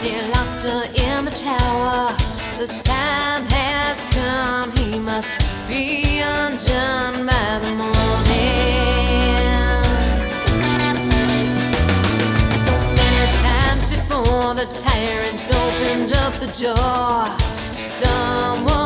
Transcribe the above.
fiercely locked her in the tower. The time has come, he must be undone by the morning. So many times before the tyrants opened up the door, someone.